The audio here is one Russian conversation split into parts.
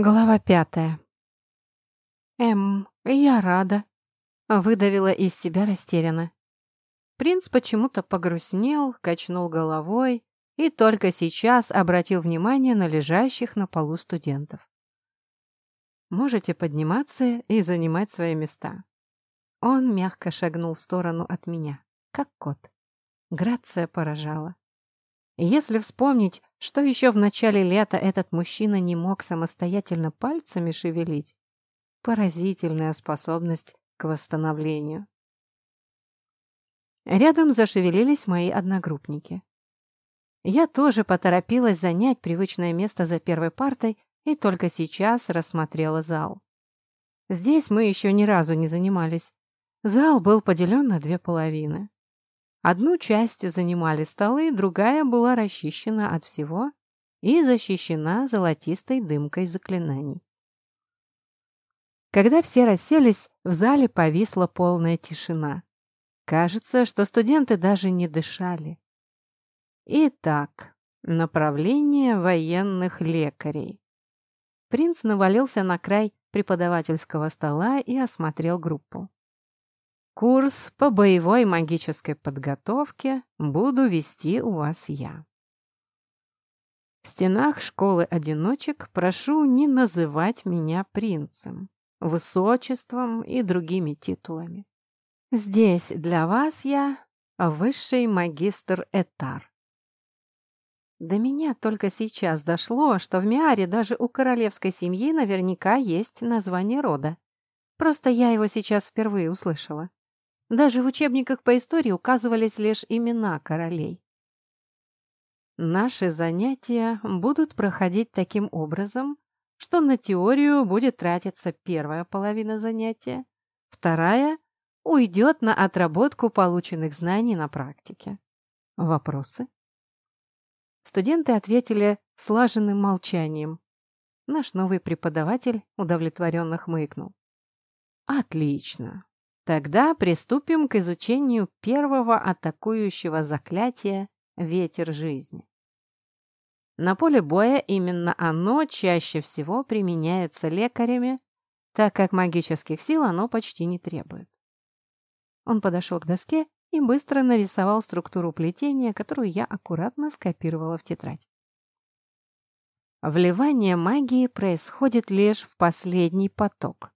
Глава пятая. «Эм, я рада», — выдавила из себя растерянно. Принц почему-то погрустнел, качнул головой и только сейчас обратил внимание на лежащих на полу студентов. «Можете подниматься и занимать свои места». Он мягко шагнул в сторону от меня, как кот. Грация поражала. Если вспомнить, что еще в начале лета этот мужчина не мог самостоятельно пальцами шевелить, поразительная способность к восстановлению. Рядом зашевелились мои одногруппники. Я тоже поторопилась занять привычное место за первой партой и только сейчас рассмотрела зал. Здесь мы еще ни разу не занимались. Зал был поделен на две половины. Одну часть занимали столы, другая была расчищена от всего и защищена золотистой дымкой заклинаний. Когда все расселись, в зале повисла полная тишина. Кажется, что студенты даже не дышали. Итак, направление военных лекарей. Принц навалился на край преподавательского стола и осмотрел группу. Курс по боевой магической подготовке буду вести у вас я. В стенах школы-одиночек прошу не называть меня принцем, высочеством и другими титулами. Здесь для вас я высший магистр Этар. До меня только сейчас дошло, что в Миаре даже у королевской семьи наверняка есть название рода. Просто я его сейчас впервые услышала. Даже в учебниках по истории указывались лишь имена королей. Наши занятия будут проходить таким образом, что на теорию будет тратиться первая половина занятия, вторая уйдет на отработку полученных знаний на практике. Вопросы? Студенты ответили слаженным молчанием. Наш новый преподаватель удовлетворенно хмыкнул. «Отлично. Тогда приступим к изучению первого атакующего заклятия «Ветер жизни». На поле боя именно оно чаще всего применяется лекарями, так как магических сил оно почти не требует. Он подошел к доске и быстро нарисовал структуру плетения, которую я аккуратно скопировала в тетрадь. Вливание магии происходит лишь в последний поток.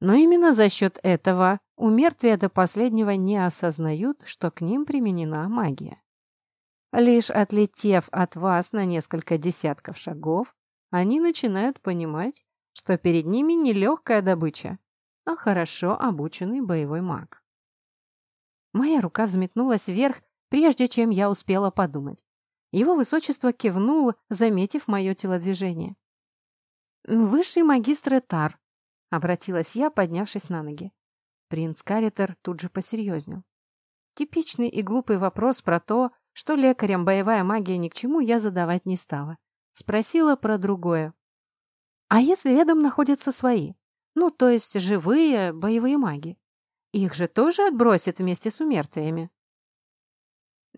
Но именно за счет этого у мертвия до последнего не осознают, что к ним применена магия. Лишь отлетев от вас на несколько десятков шагов, они начинают понимать, что перед ними не легкая добыча, а хорошо обученный боевой маг. Моя рука взметнулась вверх, прежде чем я успела подумать. Его высочество кивнул, заметив мое телодвижение. «Высший магистр Этар», — обратилась я, поднявшись на ноги. Принц Каритер тут же посерьезнел. Типичный и глупый вопрос про то, что лекарям боевая магия ни к чему, я задавать не стала. Спросила про другое. А если рядом находятся свои? Ну, то есть живые боевые маги? Их же тоже отбросят вместе с умертвиями?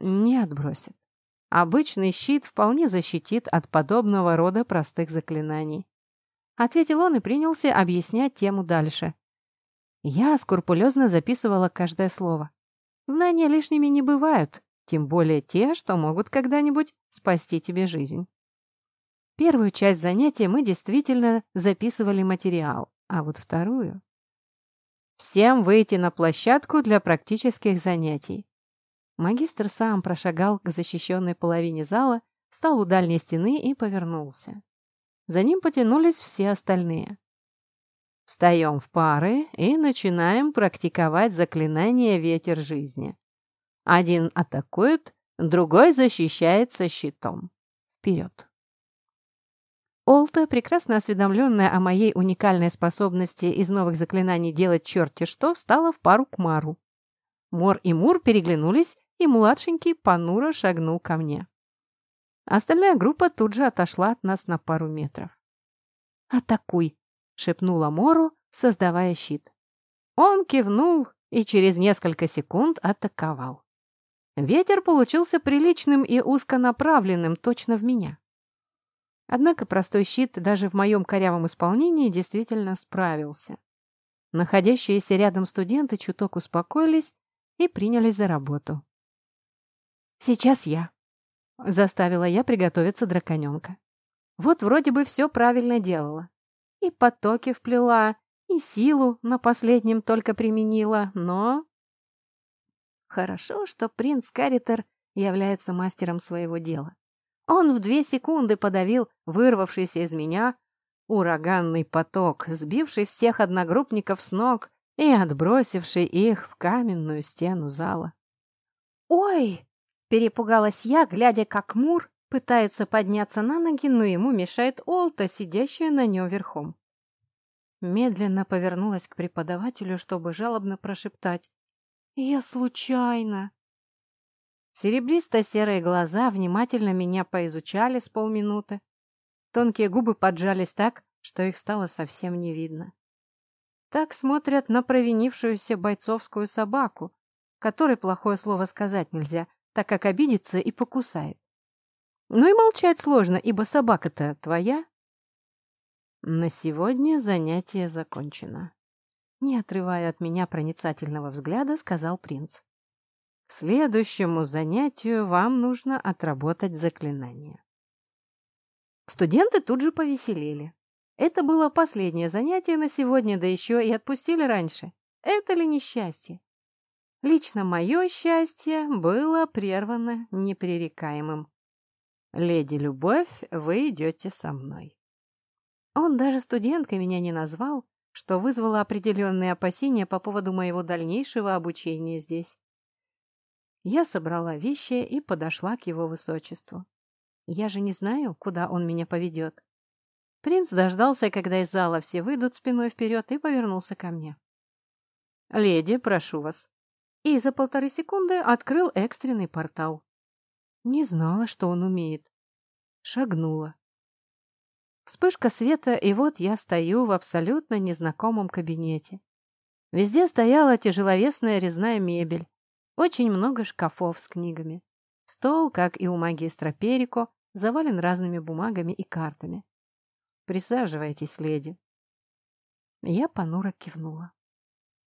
Не отбросят. Обычный щит вполне защитит от подобного рода простых заклинаний. Ответил он и принялся объяснять тему дальше. Я скрупулезно записывала каждое слово. Знания лишними не бывают, тем более те, что могут когда-нибудь спасти тебе жизнь. Первую часть занятия мы действительно записывали материал, а вот вторую... Всем выйти на площадку для практических занятий. Магистр сам прошагал к защищенной половине зала, встал у дальней стены и повернулся. За ним потянулись все остальные. Встаем в пары и начинаем практиковать заклинание «Ветер жизни». Один атакует, другой защищается щитом. Вперед! Олта, прекрасно осведомленная о моей уникальной способности из новых заклинаний делать черти что, встала в пару к Мару. Мор и Мур переглянулись, и младшенький понуро шагнул ко мне. Остальная группа тут же отошла от нас на пару метров. «Атакуй!» — шепнула Мору, создавая щит. Он кивнул и через несколько секунд атаковал. Ветер получился приличным и узконаправленным точно в меня. Однако простой щит даже в моем корявом исполнении действительно справился. Находящиеся рядом студенты чуток успокоились и принялись за работу. «Сейчас я», — заставила я приготовиться драконёнка. Вот вроде бы все правильно делала. И потоки вплела, и силу на последнем только применила, но... Хорошо, что принц Каритер является мастером своего дела. Он в две секунды подавил вырвавшийся из меня ураганный поток, сбивший всех одногруппников с ног и отбросивший их в каменную стену зала. «Ой!» — перепугалась я, глядя, как Мур пытается подняться на ноги, но ему мешает Олта, сидящая на нем верхом. Медленно повернулась к преподавателю, чтобы жалобно прошептать. «Я случайно!» Серебристо-серые глаза внимательно меня поизучали с полминуты. Тонкие губы поджались так, что их стало совсем не видно. Так смотрят на провинившуюся бойцовскую собаку, которой плохое слово сказать нельзя, так как обидится и покусает. Ну и молчать сложно, ибо собака-то твоя. На сегодня занятие закончено. Не отрывая от меня проницательного взгляда, сказал принц. К следующему занятию вам нужно отработать заклинание. Студенты тут же повеселели. Это было последнее занятие на сегодня, да еще и отпустили раньше. Это ли несчастье? Лично мое счастье было прервано непререкаемым. «Леди Любовь, вы идете со мной». Он даже студенткой меня не назвал, что вызвало определенные опасения по поводу моего дальнейшего обучения здесь. Я собрала вещи и подошла к его высочеству. Я же не знаю, куда он меня поведет. Принц дождался, когда из зала все выйдут спиной вперед, и повернулся ко мне. «Леди, прошу вас». И за полторы секунды открыл экстренный портал. Не знала, что он умеет. Шагнула. Вспышка света, и вот я стою в абсолютно незнакомом кабинете. Везде стояла тяжеловесная резная мебель, очень много шкафов с книгами. Стол, как и у магистра Перико, завален разными бумагами и картами. «Присаживайтесь, леди». Я понуро кивнула.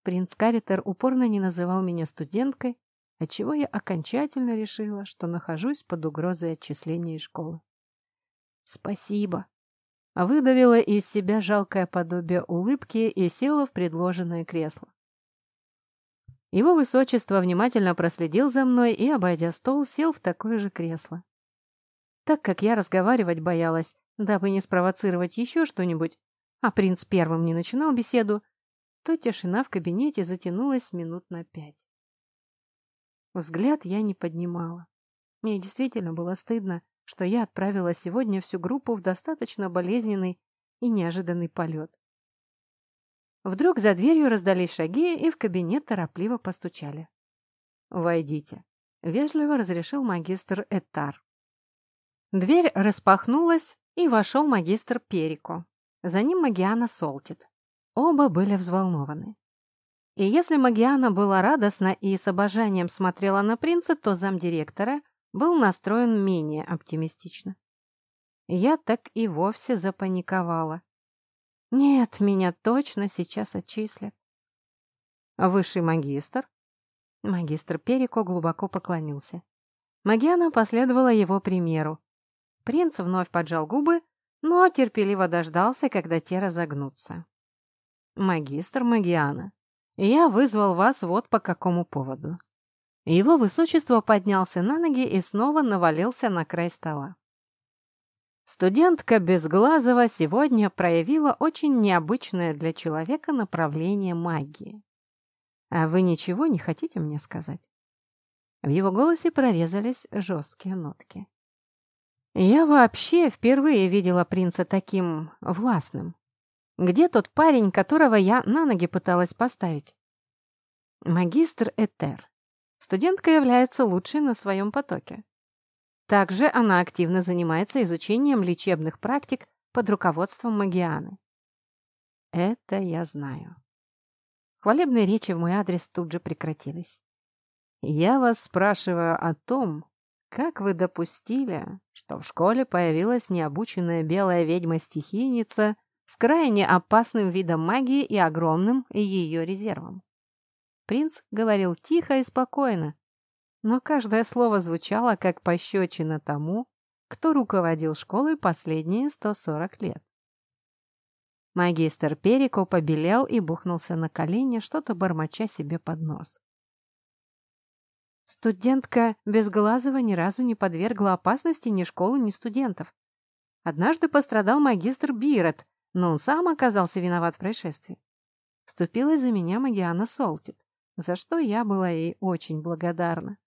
Принц Каритер упорно не называл меня студенткой, отчего я окончательно решила, что нахожусь под угрозой отчисления из школы. «Спасибо», выдавила из себя жалкое подобие улыбки и села в предложенное кресло. Его высочество внимательно проследил за мной и, обойдя стол, сел в такое же кресло. Так как я разговаривать боялась, дабы не спровоцировать еще что-нибудь, а принц первым не начинал беседу, то тишина в кабинете затянулась минут на пять. Взгляд я не поднимала. Мне действительно было стыдно, что я отправила сегодня всю группу в достаточно болезненный и неожиданный полет. Вдруг за дверью раздались шаги, и в кабинет торопливо постучали. «Войдите», — вежливо разрешил магистр Этар. Дверь распахнулась, и вошел магистр Перико. За ним Магиана Солтит. Оба были взволнованы. И если Магиана была радостна и с обожанием смотрела на принца, то замдиректора был настроен менее оптимистично. Я так и вовсе запаниковала. Нет, меня точно сейчас отчислят. Высший магистр? Магистр Перико глубоко поклонился. Магиана последовала его примеру. Принц вновь поджал губы, но терпеливо дождался, когда те разогнутся. «Магистр Магиана, я вызвал вас вот по какому поводу». Его высочество поднялся на ноги и снова навалился на край стола. Студентка Безглазова сегодня проявила очень необычное для человека направление магии. А вы ничего не хотите мне сказать? В его голосе прорезались жесткие нотки. Я вообще впервые видела принца таким властным. Где тот парень, которого я на ноги пыталась поставить? Магистр Этер. Студентка является лучшей на своем потоке. Также она активно занимается изучением лечебных практик под руководством Магианы. Это я знаю. Хвалебные речи в мой адрес тут же прекратились. Я вас спрашиваю о том, как вы допустили, что в школе появилась необученная белая ведьма-стихийница с крайне опасным видом магии и огромным ее резервом? Принц говорил тихо и спокойно, но каждое слово звучало как пощечина тому, кто руководил школой последние 140 лет. Магистр Перико побелел и бухнулся на колени, что-то бормоча себе под нос. Студентка Безглазова ни разу не подвергла опасности ни школы, ни студентов. Однажды пострадал магистр Бирет, но он сам оказался виноват в происшествии. Вступилась за меня Магиана Солтит, за что я была ей очень благодарна.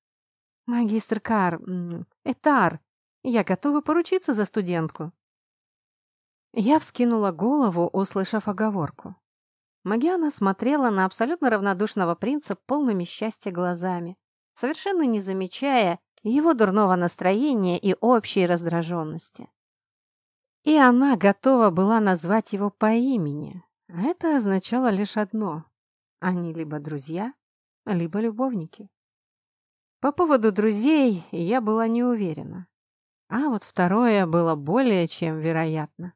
«Магистр Кар... Этар, я готова поручиться за студентку». Я вскинула голову, услышав оговорку. Магиана смотрела на абсолютно равнодушного принца полными счастья глазами совершенно не замечая его дурного настроения и общей раздраженности. И она готова была назвать его по имени. Это означало лишь одно. Они либо друзья, либо любовники. По поводу друзей я была не уверена. А вот второе было более чем вероятно.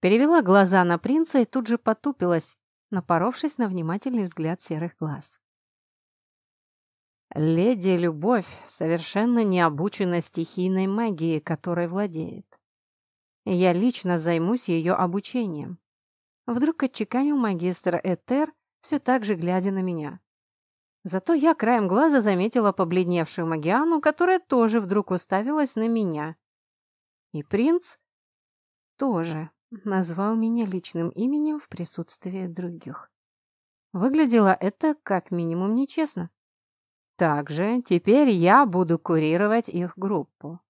Перевела глаза на принца и тут же потупилась, напоровшись на внимательный взгляд серых глаз. Леди Любовь совершенно не обучена стихийной магии, которой владеет. Я лично займусь ее обучением. Вдруг отчеканил магистр Этер, все так же глядя на меня. Зато я краем глаза заметила побледневшую Магиану, которая тоже вдруг уставилась на меня. И принц тоже назвал меня личным именем в присутствии других. Выглядело это как минимум нечестно. Также теперь я буду курировать их группу.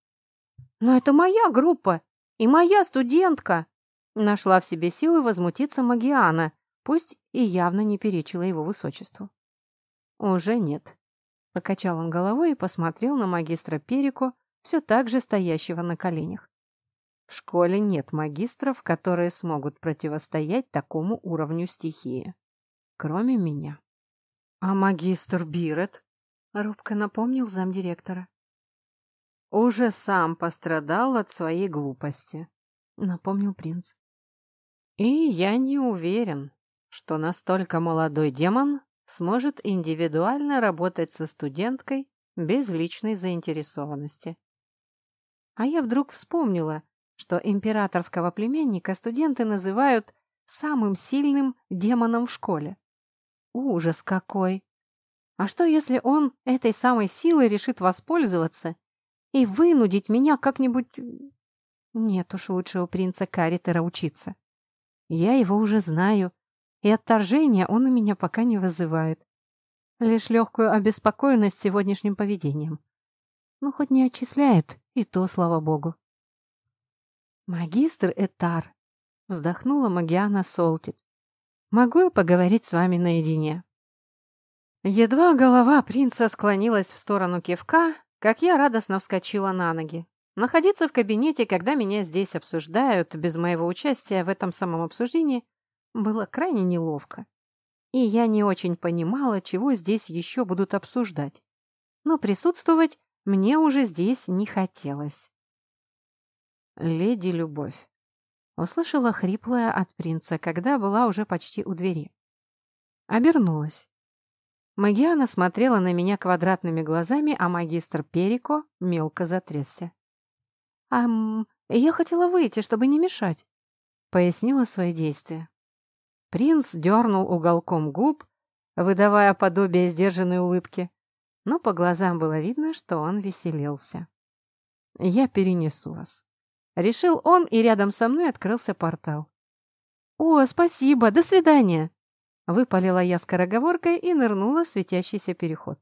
«Но это моя группа и моя студентка!» Нашла в себе силы возмутиться Магиана, пусть и явно не перечила его высочеству. «Уже нет», — покачал он головой и посмотрел на магистра Перику, все так же стоящего на коленях. «В школе нет магистров, которые смогут противостоять такому уровню стихии, кроме меня». «А магистр Бирет?» Робко напомнил замдиректора. «Уже сам пострадал от своей глупости», — напомнил принц. «И я не уверен, что настолько молодой демон сможет индивидуально работать со студенткой без личной заинтересованности. А я вдруг вспомнила, что императорского племянника студенты называют самым сильным демоном в школе. Ужас какой! А что, если он этой самой силой решит воспользоваться и вынудить меня как-нибудь... Нет уж, лучше у принца Каритера учиться. Я его уже знаю, и отторжения он у меня пока не вызывает. Лишь легкую обеспокоенность сегодняшним поведением. Ну, хоть не отчисляет, и то, слава богу. «Магистр Этар», — вздохнула Магиана Солтит. «Могу я поговорить с вами наедине?» Едва голова принца склонилась в сторону кивка, как я радостно вскочила на ноги. Находиться в кабинете, когда меня здесь обсуждают, без моего участия в этом самом обсуждении, было крайне неловко. И я не очень понимала, чего здесь еще будут обсуждать. Но присутствовать мне уже здесь не хотелось. «Леди Любовь», — услышала хриплая от принца, когда была уже почти у двери. Обернулась. Магиана смотрела на меня квадратными глазами, а магистр Перико мелко затрясся. «Ам, я хотела выйти, чтобы не мешать», — пояснила свои действия. Принц дернул уголком губ, выдавая подобие сдержанной улыбки, но по глазам было видно, что он веселился. «Я перенесу вас». Решил он, и рядом со мной открылся портал. «О, спасибо, до свидания!» Выпалила я скороговоркой и нырнула в светящийся переход.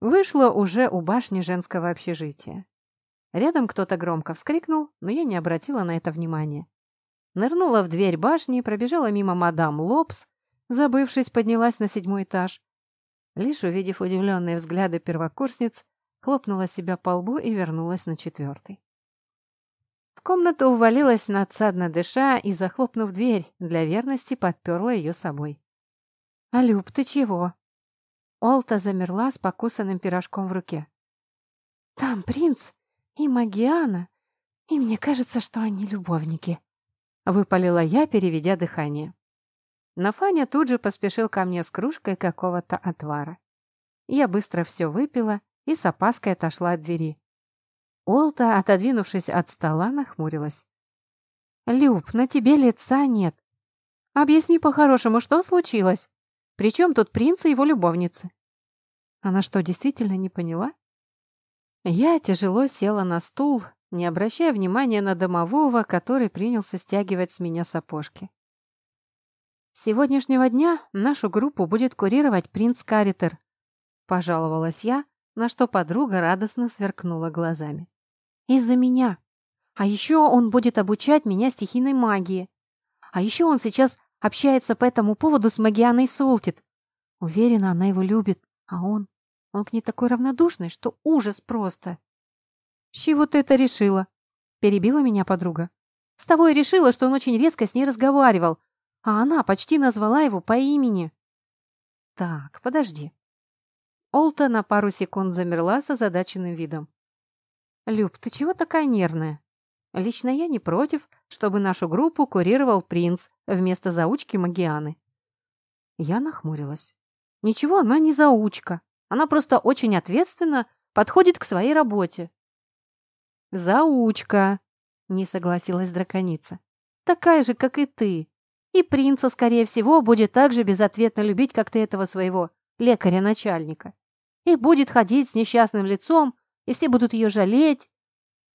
Вышла уже у башни женского общежития. Рядом кто-то громко вскрикнул, но я не обратила на это внимания. Нырнула в дверь башни, пробежала мимо мадам Лобс, забывшись, поднялась на седьмой этаж. Лишь увидев удивленные взгляды первокурсниц, хлопнула себя по лбу и вернулась на четвертый. В комнату увалилась надсадно дыша и, захлопнув дверь, для верности подперла ее собой. «А, Люб, ты чего?» Олта замерла с покусанным пирожком в руке. Там принц и Магиана, и мне кажется, что они любовники», — выпалила я, переведя дыхание. Но Фаня тут же поспешил ко мне с кружкой какого-то отвара. Я быстро все выпила и с опаской отошла от двери. Олта, отодвинувшись от стола, нахмурилась. «Люб, на тебе лица нет. Объясни по-хорошему, что случилось? Причем тут принц и его любовницы?» Она что, действительно не поняла? Я тяжело села на стул, не обращая внимания на домового, который принялся стягивать с меня сапожки. С сегодняшнего дня нашу группу будет курировать принц Каритер, пожаловалась я, на что подруга радостно сверкнула глазами. Из-за меня. А еще он будет обучать меня стихийной магии. А еще он сейчас общается по этому поводу с Магианой Солтит. Уверена, она его любит, а он... Он к ней такой равнодушный, что ужас просто. «С чего ты это решила?» – перебила меня подруга. «С того и решила, что он очень резко с ней разговаривал, а она почти назвала его по имени». «Так, подожди». Олта на пару секунд замерла с озадаченным видом. «Люб, ты чего такая нервная? Лично я не против, чтобы нашу группу курировал принц вместо заучки Магианы». Я нахмурилась. «Ничего, она не заучка. Она просто очень ответственно подходит к своей работе. «Заучка!» — не согласилась драконица. «Такая же, как и ты. И принца, скорее всего, будет так же безответно любить, как ты этого своего лекаря-начальника. И будет ходить с несчастным лицом, и все будут ее жалеть».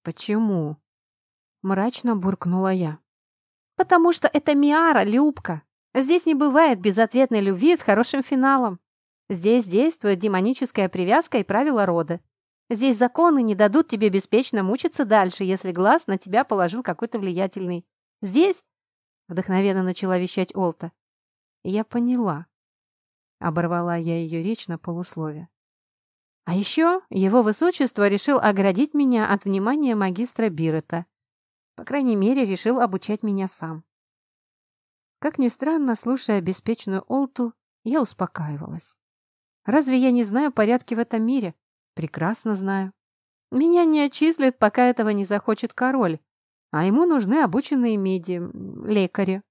«Почему?» — мрачно буркнула я. «Потому что это Миара, Любка. Здесь не бывает безответной любви с хорошим финалом. Здесь действует демоническая привязка и правила рода. Здесь законы не дадут тебе беспечно мучиться дальше, если глаз на тебя положил какой-то влиятельный. Здесь...» Вдохновенно начала вещать Олта. «Я поняла». Оборвала я ее речь на полуслове. А еще его высочество решил оградить меня от внимания магистра Бирета. По крайней мере, решил обучать меня сам. Как ни странно, слушая беспечную Олту, я успокаивалась. Разве я не знаю порядки в этом мире? Прекрасно знаю. Меня не отчислят, пока этого не захочет король, а ему нужны обученные меди, лекари.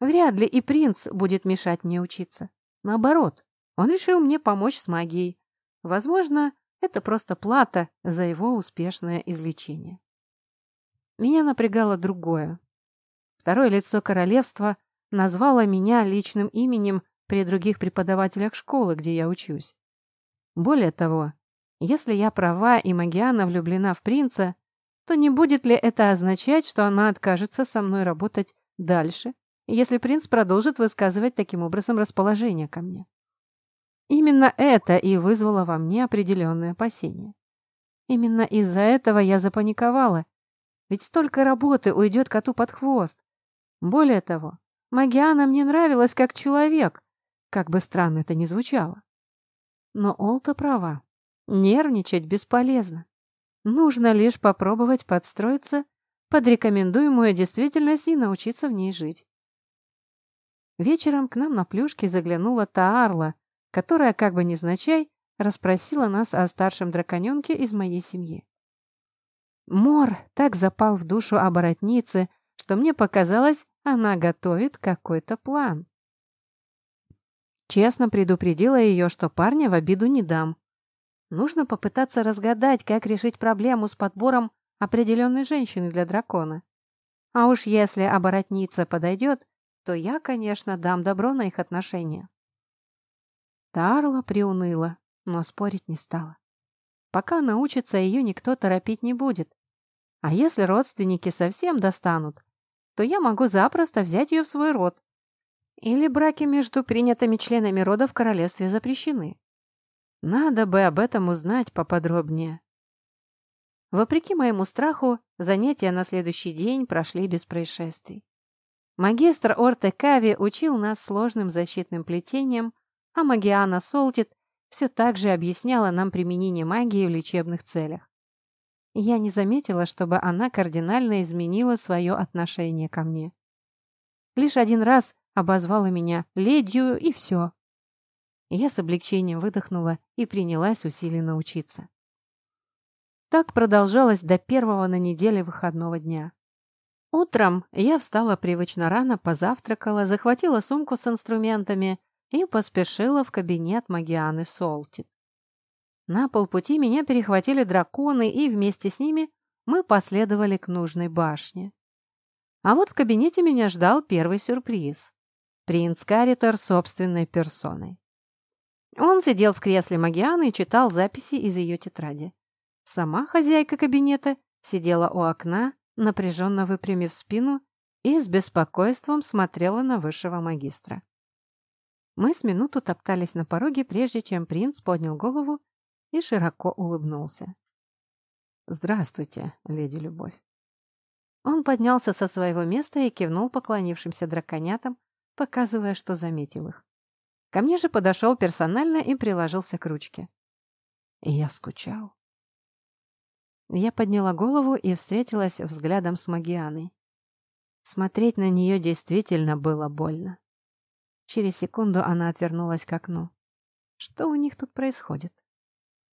Вряд ли и принц будет мешать мне учиться. Наоборот, он решил мне помочь с магией. Возможно, это просто плата за его успешное излечение. Меня напрягало другое. Второе лицо королевства назвало меня личным именем при других преподавателях школы, где я учусь. Более того, если я права и Магиана влюблена в принца, то не будет ли это означать, что она откажется со мной работать дальше, если принц продолжит высказывать таким образом расположение ко мне? Именно это и вызвало во мне определенные опасения. Именно из-за этого я запаниковала, ведь столько работы уйдет коту под хвост. Более того, Магиана мне нравилась как человек, как бы странно это ни звучало. Но Олта права. Нервничать бесполезно. Нужно лишь попробовать подстроиться под рекомендуемую действительность и научиться в ней жить. Вечером к нам на плюшке заглянула Таарла, которая, как бы невзначай, расспросила нас о старшем драконенке из моей семьи. Мор так запал в душу оборотницы, что мне показалось, она готовит какой-то план. Честно предупредила ее, что парня в обиду не дам. Нужно попытаться разгадать, как решить проблему с подбором определенной женщины для дракона. А уж если оборотница подойдет, то я, конечно, дам добро на их отношения. Тарла приуныла, но спорить не стала. Пока научится, ее никто торопить не будет. А если родственники совсем достанут, то я могу запросто взять ее в свой род или браки между принятыми членами рода в королевстве запрещены? Надо бы об этом узнать поподробнее. Вопреки моему страху, занятия на следующий день прошли без происшествий. Магистр Орте Кави учил нас сложным защитным плетением, а Магиана Солтит все так же объясняла нам применение магии в лечебных целях. Я не заметила, чтобы она кардинально изменила свое отношение ко мне. Лишь один раз обозвала меня ледью и все. Я с облегчением выдохнула и принялась усиленно учиться. Так продолжалось до первого на неделе выходного дня. Утром я встала привычно рано, позавтракала, захватила сумку с инструментами и поспешила в кабинет Магианы Солтит. На полпути меня перехватили драконы, и вместе с ними мы последовали к нужной башне. А вот в кабинете меня ждал первый сюрприз. Принц Каритор собственной персоной. Он сидел в кресле Магианы и читал записи из ее тетради. Сама хозяйка кабинета сидела у окна, напряженно выпрямив спину и с беспокойством смотрела на высшего магистра. Мы с минуту топтались на пороге, прежде чем принц поднял голову и широко улыбнулся. «Здравствуйте, леди Любовь». Он поднялся со своего места и кивнул поклонившимся драконятам, показывая, что заметил их. Ко мне же подошел персонально и приложился к ручке. Я скучал. Я подняла голову и встретилась взглядом с Магианой. Смотреть на нее действительно было больно. Через секунду она отвернулась к окну. Что у них тут происходит?